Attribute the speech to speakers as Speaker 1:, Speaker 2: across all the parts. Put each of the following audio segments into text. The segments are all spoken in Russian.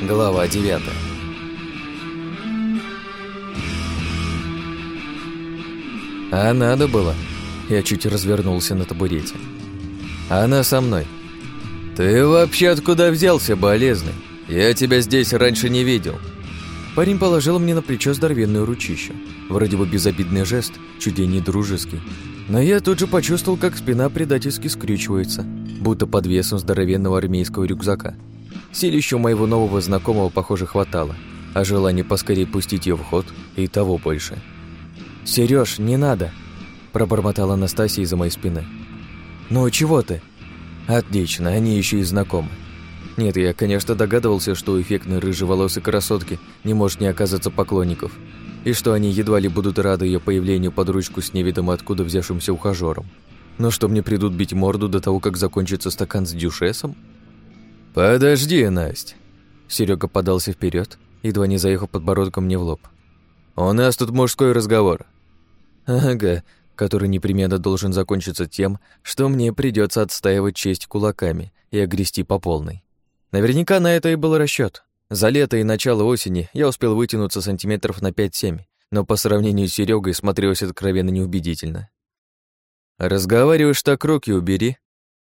Speaker 1: Глава 9 А надо было. Я чуть развернулся на табурете. Она со мной. Ты вообще откуда взялся, болезный? Я тебя здесь раньше не видел. Парень положил мне на плечо здоровенную ручищу. Вроде бы безобидный жест, чуть не дружеский. Но я тут же почувствовал, как спина предательски скрючивается, будто под весом здоровенного армейского рюкзака. Силищу моего нового знакомого, похоже, хватало, а желание поскорее пустить ее в ход и того больше. «Серёж, не надо!» – пробормотала Анастасия из-за моей спины. «Ну, чего ты?» «Отлично, они еще и знакомы». Нет, я, конечно, догадывался, что у эффектной рыжеволосой красотки не может не оказаться поклонников, и что они едва ли будут рады ее появлению под ручку с неведомо откуда взявшимся ухажером. Но что мне придут бить морду до того, как закончится стакан с дюшесом? «Подожди, Настя!» Серега подался вперед, едва не заехал подбородком мне в лоб. «У нас тут мужской разговор». «Ага, который непременно должен закончиться тем, что мне придется отстаивать честь кулаками и огрести по полной. Наверняка на это и был расчет. За лето и начало осени я успел вытянуться сантиметров на 5-7, но по сравнению с Серегой смотрелось откровенно неубедительно. «Разговариваешь так, руки убери».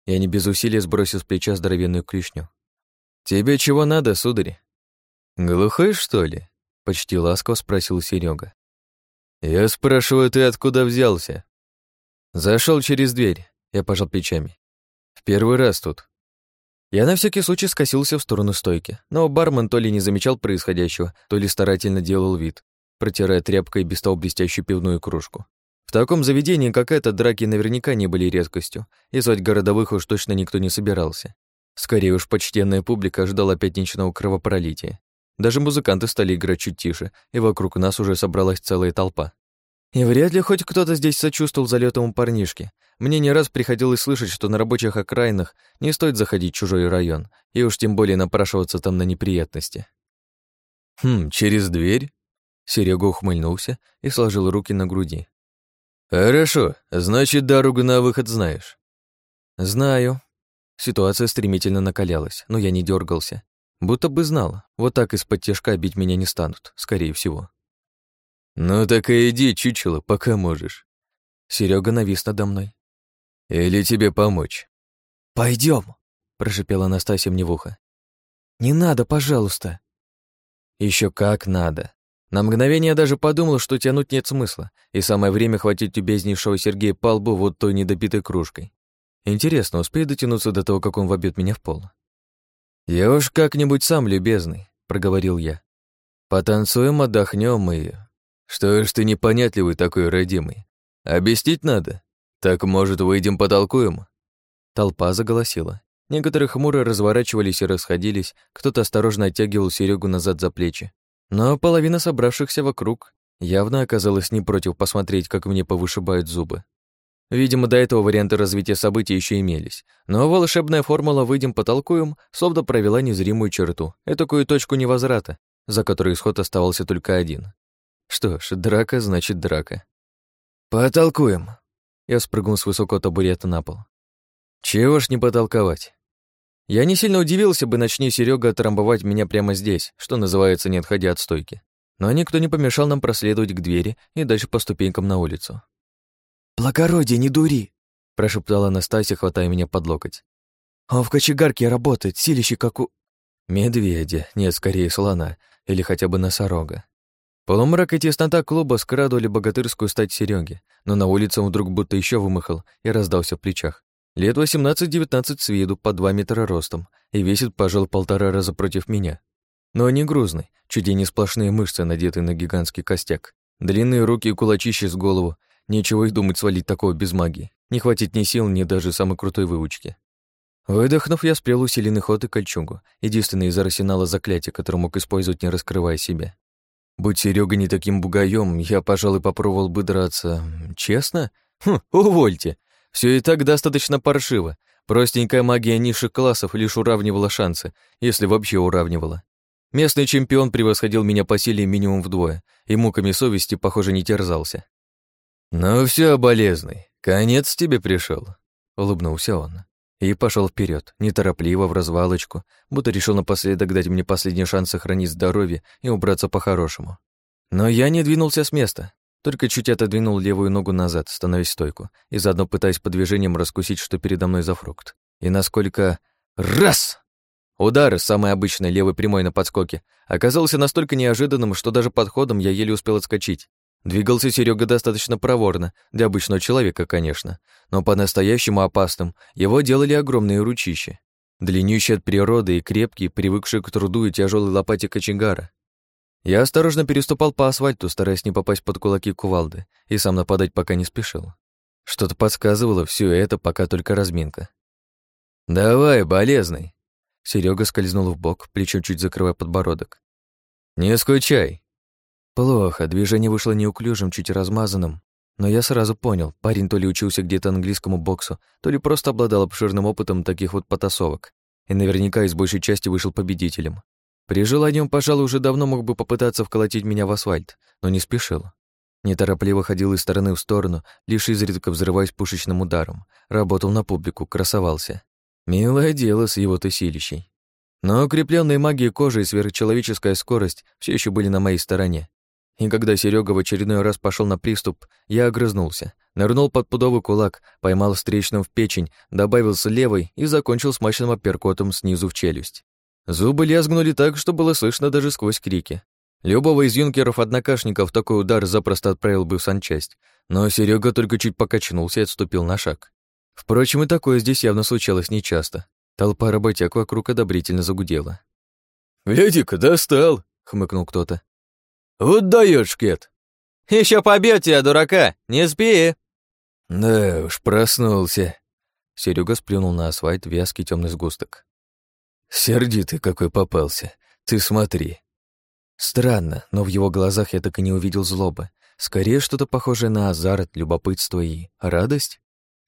Speaker 1: Я не без усилия сбросил с плеча здоровенную клешню. «Тебе чего надо, сударь?» «Глухой, что ли?» — почти ласково спросил Серега. «Я спрашиваю, ты откуда взялся?» Зашел через дверь, я пожал плечами. «В первый раз тут». Я на всякий случай скосился в сторону стойки, но бармен то ли не замечал происходящего, то ли старательно делал вид, протирая тряпкой без того блестящую пивную кружку. В таком заведении, как это, драки наверняка не были редкостью, и звать городовых уж точно никто не собирался. Скорее уж, почтенная публика ждала пятничного кровопролития. Даже музыканты стали играть чуть тише, и вокруг нас уже собралась целая толпа. И вряд ли хоть кто-то здесь сочувствовал залетому парнишке. Мне не раз приходилось слышать, что на рабочих окраинах не стоит заходить в чужой район, и уж тем более напрашиваться там на неприятности. «Хм, через дверь?» Серега ухмыльнулся и сложил руки на груди. «Хорошо, значит, дорогу на выход знаешь». «Знаю». Ситуация стремительно накалялась, но я не дергался. Будто бы знал, вот так из-под тяжка бить меня не станут, скорее всего. «Ну так и иди, чучело, пока можешь». Серега навис надо мной. «Или тебе помочь?» Пойдем, прошипела Анастасия мне в ухо. «Не надо, пожалуйста». Еще как надо. На мгновение я даже подумал, что тянуть нет смысла, и самое время хватить любезнейшего Сергея по лбу вот той недопитой кружкой. Интересно, успею дотянуться до того, как он вобьет меня в пол? «Я уж как-нибудь сам, любезный», — проговорил я. «Потанцуем, отдохнем и...» «Что ж ты непонятливый такой, родимый? Объяснить надо? Так, может, выйдем потолкуем?» Толпа заголосила. Некоторые хмуро разворачивались и расходились, кто-то осторожно оттягивал Серегу назад за плечи. Но половина собравшихся вокруг явно оказалась не против посмотреть, как мне повышибают зубы. Видимо, до этого варианты развития событий еще имелись. Но волшебная формула «выйдем потолкуем» словно провела незримую черту, этакую точку невозврата, за которой исход оставался только один. Что ж, драка значит драка. «Потолкуем!» Я спрыгнул с высокого табурета на пол. «Чего ж не потолковать?» Я не сильно удивился бы, начни Серега отрамбовать меня прямо здесь, что называется, не отходя от стойки. Но никто не помешал нам проследовать к двери и дальше по ступенькам на улицу.
Speaker 2: «Благородие, не дури!»
Speaker 1: — прошептала Настасья, хватая меня под локоть.
Speaker 2: «Он в кочегарке работает, силище как у...»
Speaker 1: Медведя, нет, скорее слона, или хотя бы носорога. Полумрак и теснота клуба скрадывали богатырскую стать Сереги, но на улице он вдруг будто еще вымахал и раздался в плечах. Лет 18-19 с виду, по два метра ростом, и весит, пожалуй, полтора раза против меня. Но не грузный, чуть не сплошные мышцы, надетые на гигантский костяк, длинные руки и кулачищи с голову, Нечего и думать свалить такого без магии. Не хватит ни сил, ни даже самой крутой выучки. Выдохнув, я сплел усиленный ход и кольчугу, единственное из арсенала заклятия, которое мог использовать, не раскрывая себя. Будь Серега не таким бугаем, я, пожалуй, попробовал бы драться. Честно? Хм, увольте. Все и так достаточно паршиво. Простенькая магия низших классов лишь уравнивала шансы, если вообще уравнивала. Местный чемпион превосходил меня по силе минимум вдвое, и муками совести, похоже, не терзался. «Ну все, болезный, конец тебе пришел, улыбнулся он. И пошел вперед, неторопливо, в развалочку, будто решил напоследок дать мне последний шанс сохранить здоровье и убраться по-хорошему. Но я не двинулся с места, только чуть отодвинул левую ногу назад, становясь стойку, и заодно пытаясь по движениям раскусить, что передо мной за фрукт. И насколько... Раз! Удар, самый обычный, левый прямой на подскоке, оказался настолько неожиданным, что даже подходом я еле успел отскочить. Двигался Серега достаточно проворно, для обычного человека, конечно, но по-настоящему опасным его делали огромные ручища. Длиннющие от природы и крепкие, привыкшие к труду и тяжелой лопате кочегара. Я осторожно переступал по асфальту, стараясь не попасть под кулаки кувалды, и сам нападать пока не спешил. Что-то подсказывало все это, пока только разминка. «Давай, болезный!» Серега скользнул в бок, плечо чуть закрывая подбородок. «Не скучай!» Плохо, движение вышло неуклюжим, чуть размазанным, но я сразу понял, парень то ли учился где-то английскому боксу, то ли просто обладал обширным опытом таких вот потасовок, и наверняка из большей части вышел победителем. При желании он, пожалуй, уже давно мог бы попытаться вколотить меня в асфальт, но не спешил. Неторопливо ходил из стороны в сторону, лишь изредка взрываясь пушечным ударом. Работал на публику, красовался. Милое дело с его-то силищей. Но укрепленные магией кожи и сверхчеловеческая скорость все еще были на моей стороне. И когда Серега в очередной раз пошел на приступ, я огрызнулся, нырнул под пудовый кулак, поймал встречным в печень, добавил с левой и закончил смачным апперкотом снизу в челюсть. Зубы лязгнули так, что было слышно даже сквозь крики. Любого из юнкеров-однокашников такой удар запросто отправил бы в санчасть, но Серега только чуть покачнулся и отступил на шаг. Впрочем, и такое здесь явно случалось нечасто. Толпа работяг вокруг одобрительно загудела.
Speaker 2: «Эдик, достал!» — хмыкнул кто-то. «Вот даёшь, Кет!»
Speaker 1: «Ещё побьёт тебя, дурака! Не спи!»
Speaker 2: «Да уж, проснулся!» Серега сплюнул на асфальт вязкий темный сгусток. «Сердитый какой попался! Ты смотри!» Странно, но в его глазах я так и не увидел злобы. Скорее, что-то похожее на азарт, любопытство и радость.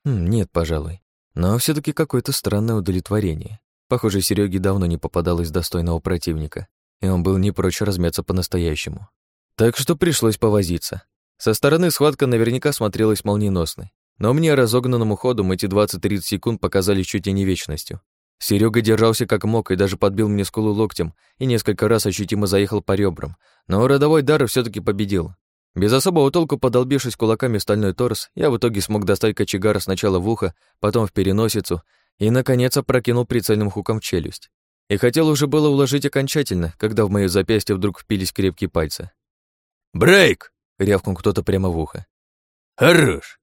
Speaker 2: Хм, нет, пожалуй. Но все таки какое-то странное удовлетворение. Похоже, Сереге давно не попадалось достойного противника, и он был не прочь размяться по-настоящему. Так что пришлось повозиться. Со стороны схватка наверняка смотрелась молниеносной, но мне разогнанному ходом эти 20-30 секунд показались чуть ли не вечностью. Серега держался как мог и даже подбил мне скулу локтем и несколько раз ощутимо заехал по ребрам, но родовой дар все таки победил. Без особого толку подолбившись кулаками стальной торс, я в итоге смог достать кочегара сначала в ухо, потом в переносицу и, наконец, опрокинул прицельным хуком челюсть. И хотел уже было уложить окончательно, когда в моё запястье вдруг впились крепкие пальцы. «Брейк!»
Speaker 1: — рявкнул кто-то прямо в ухо.
Speaker 2: «Хорош!»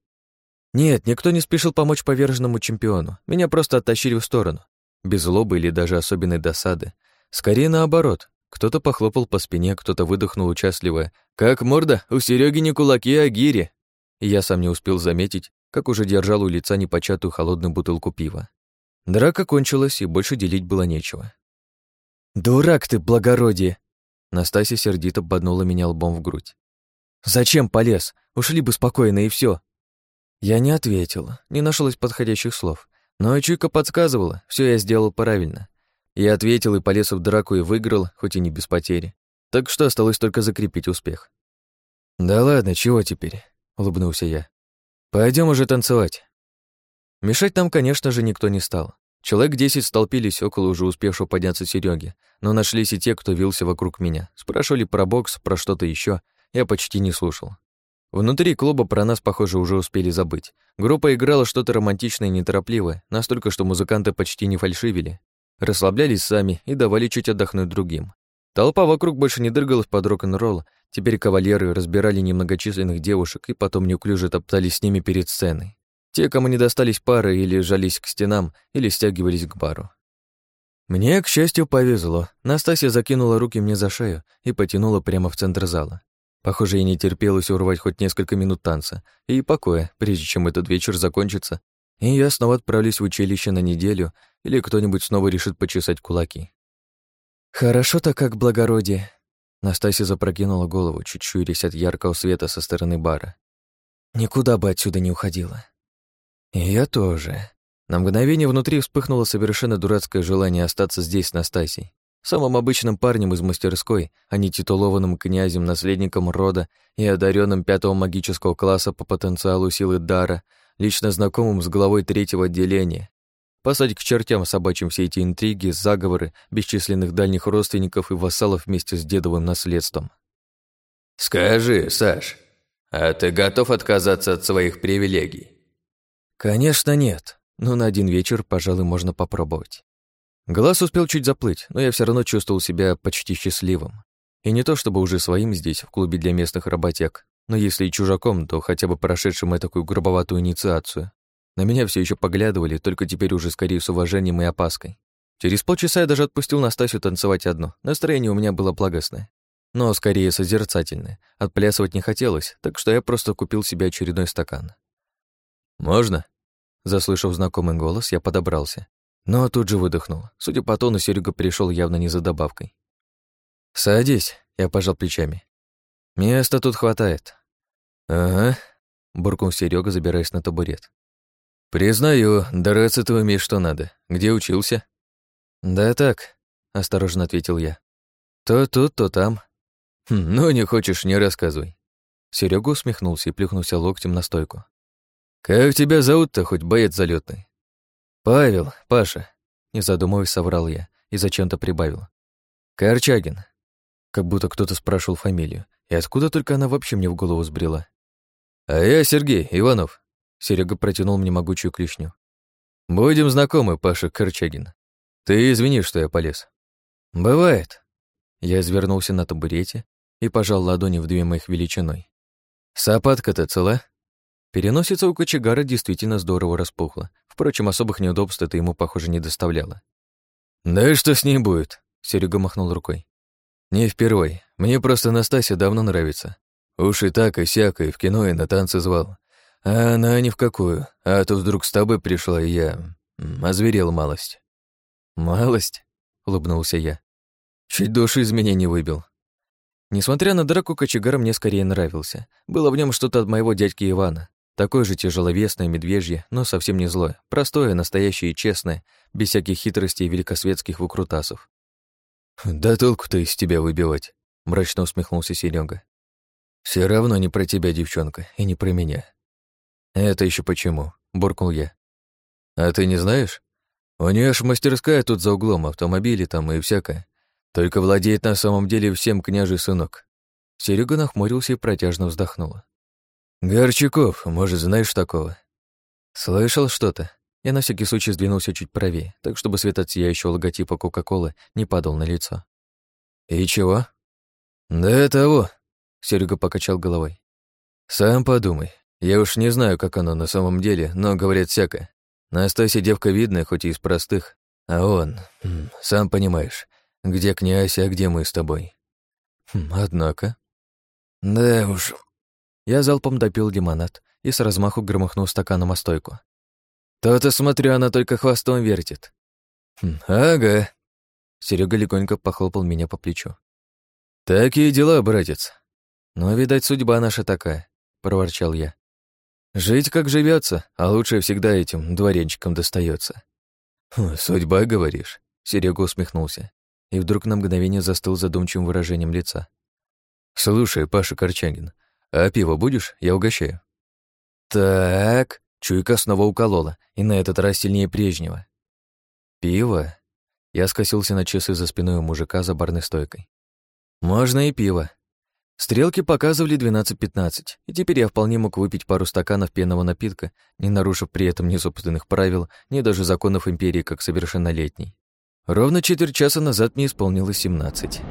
Speaker 1: Нет, никто не спешил помочь поверженному чемпиону. Меня просто оттащили в сторону. Без злобы или даже особенной досады. Скорее наоборот. Кто-то похлопал по спине, кто-то выдохнул участливо. «Как морда? У Сереги не кулаки, а гири!» И я сам не успел заметить, как уже держал у лица непочатую холодную бутылку пива. Драка кончилась, и больше делить было нечего. «Дурак ты, благородие!» Настасья сердито боднула меня лбом в грудь. «Зачем полез? Ушли бы спокойно, и все. Я не ответил, не нашлось подходящих слов. Но чуйка подсказывала, все я сделал правильно. Я ответил и полез в драку и выиграл, хоть и не без потери. Так что осталось только закрепить успех. «Да ладно, чего теперь?» — улыбнулся я. Пойдем уже танцевать». Мешать нам, конечно же, никто не стал. Человек десять столпились около уже успевшего подняться Сереги, но нашлись и те, кто вился вокруг меня. Спрашивали про бокс, про что-то еще. Я почти не слушал. Внутри клуба про нас, похоже, уже успели забыть. Группа играла что-то романтичное и неторопливое, настолько, что музыканты почти не фальшивили расслаблялись сами и давали чуть отдохнуть другим. Толпа вокруг больше не дрыгалась под рок-н-ролл, теперь кавалеры разбирали немногочисленных девушек и потом неуклюже топтались с ними перед сценой. Те, кому не достались пары, или жались к стенам, или стягивались к бару. Мне, к счастью, повезло. Настасья закинула руки мне за шею и потянула прямо в центр зала. Похоже, ей не терпелось урвать хоть несколько минут танца и покоя, прежде чем этот вечер закончится, и я снова отправлюсь в училище на неделю или кто-нибудь снова решит почесать кулаки. «Хорошо-то как благородие», — Настасья запрокинула голову, чуть щурясь от яркого света со стороны бара. «Никуда бы отсюда не уходила». Я тоже. На мгновение внутри вспыхнуло совершенно дурацкое желание остаться здесь с Настасьей, самым обычным парнем из мастерской, а не титулованным князем, наследником рода и одаренным пятого магического класса по потенциалу силы дара, лично знакомым с главой третьего отделения, Посадить к чертям собачьим все эти интриги, заговоры, бесчисленных дальних родственников и вассалов вместе с дедовым наследством.
Speaker 2: «Скажи, Саш, а ты готов отказаться от своих привилегий?»
Speaker 1: «Конечно нет, но на один вечер, пожалуй, можно попробовать». Глаз успел чуть заплыть, но я все равно чувствовал себя почти счастливым. И не то чтобы уже своим здесь, в клубе для местных работяг, но если и чужаком, то хотя бы прошедшим такую грубоватую инициацию. На меня все еще поглядывали, только теперь уже скорее с уважением и опаской. Через полчаса я даже отпустил Настасью танцевать одну. Настроение у меня было благостное. Но скорее созерцательное. Отплясывать не хотелось, так что я просто купил себе очередной стакан. «Можно?» Заслышав знакомый голос, я подобрался. Но тут же выдохнул. Судя по тону, Серега пришел явно не за добавкой. «Садись», — я пожал плечами. «Места тут хватает». «Ага», — буркнул Серега, забираясь на табурет. «Признаю, драться ты умеешь что надо. Где учился?» «Да так», — осторожно ответил я. «То тут, то там». Хм, «Ну, не хочешь, не рассказывай». Серега усмехнулся и плюхнулся локтем на стойку. «Как тебя зовут-то, хоть боец залетный? «Павел, Паша», — не задумываясь, соврал я и зачем-то прибавил. «Корчагин». Как будто кто-то спрашивал фамилию, и откуда только она вообще мне в голову сбрела. «А я Сергей Иванов», Серега протянул мне могучую клешню. «Будем знакомы, Паша Корчагин. Ты извини, что я полез». «Бывает». Я извернулся на табурете и пожал ладони в две моих величиной. «Сапатка-то цела?» Переносица у кочегара действительно здорово распухла. Впрочем, особых неудобств это ему, похоже, не доставляло. «Да и что с ней будет?» — Серега махнул рукой. «Не впервой. Мне просто Настасья давно нравится. Уж и так, и сяко, и в кино, и на танцы звал. А она ни в какую. А то вдруг с тобой пришла, и я озверел малость. Малость? улыбнулся я. Чуть души из меня не выбил. Несмотря на драку, кочегар мне скорее нравился. Было в нем что-то от моего дядьки Ивана. Такое же тяжеловесное медвежье, но совсем не злое. Простое, настоящее и честное, без всяких хитростей и великосветских выкрутасов. «Да толку-то из тебя выбивать», — мрачно усмехнулся Серега. Все равно не про тебя, девчонка, и не про меня. «Это еще почему?» — буркнул я. «А ты не знаешь? У нее аж мастерская тут за углом, автомобили там и всякое. Только владеет на самом деле всем княжий сынок». Серега нахмурился и протяжно вздохнула. «Горчаков, может, знаешь такого?» «Слышал что-то?» Я на всякий случай сдвинулся чуть правее, так чтобы свет от сияющего логотипа Кока-Колы не падал на лицо. «И чего?» «Да того», — Серега покачал головой. «Сам подумай, я уж не знаю, как оно на самом деле, но говорят всякое. Настасья девка видная, хоть и из простых, а он, сам понимаешь, где князь, а где мы с тобой. Хм, однако... Да уж... Я залпом допил лимонад и с размаху громыхнул стаканом о стойку. То-то, смотрю, она только хвостом вертит. Хм, ага. Серега легонько похлопал меня по плечу. Такие дела, братец. Но, видать, судьба наша такая, проворчал я. Жить как живется, а лучше всегда этим дворенчикам достается. «Хм, «Судьба, говоришь?» Серега усмехнулся и вдруг на мгновение застыл задумчивым выражением лица. «Слушай, Паша Корчагин, а пиво будешь? Я угощаю». «Так...» Чуйка снова уколола, и на этот раз сильнее прежнего. «Пиво?» Я скосился на часы за спиной у мужика за барной стойкой. «Можно и пиво. Стрелки показывали 12-15, и теперь я вполне мог выпить пару стаканов пенного напитка, не нарушив при этом ни собственных правил, ни даже законов империи как совершеннолетний. Ровно четверть часа назад мне исполнилось 17.